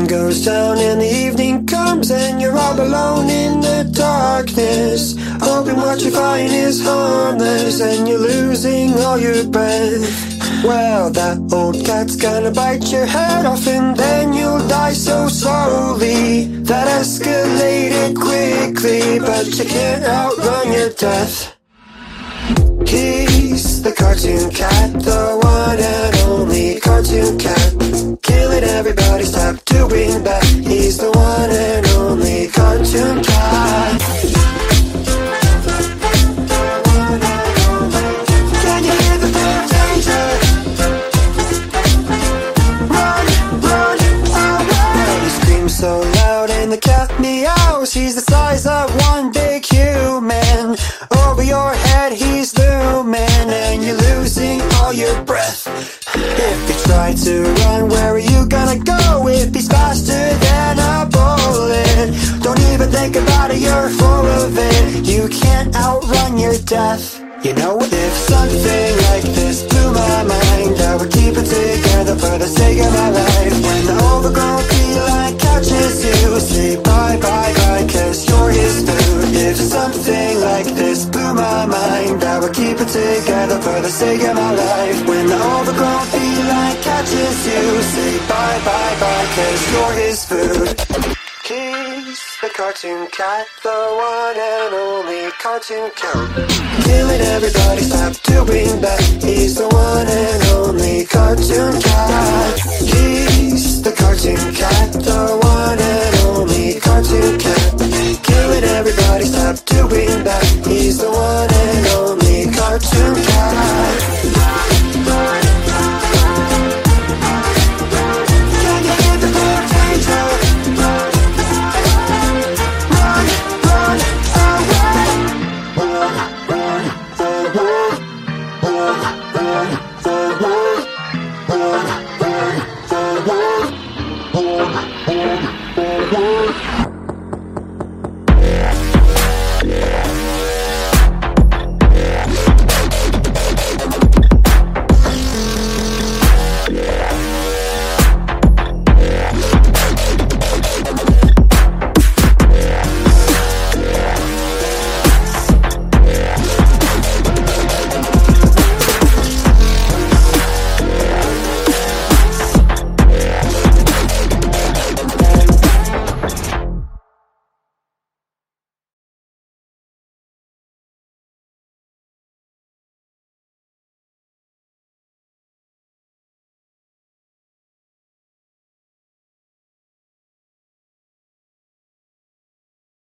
goes down and the evening comes and you're all alone in the darkness. Hoping what you find is harmless and you're losing all your breath. Well, that old cat's gonna bite your head off and then you'll die so slowly. That escalated quickly, but you can't outrun your death. He's the cartoon cat, the the cat meows. He's the size of one big human. Over your head, he's looming, and you're losing all your breath. If you try to run, where are you gonna go? If he's faster than a bullet, don't even think about it, you're full of it. You can't outrun your death. You know, if something I keep it together for the sake of my life. When the overgrown feline catches you, say bye bye bye, cause you're his food. He's the cartoon cat, the one and only cartoon cat. Killing everybody, stop doing that. He's the one and only cartoon cat.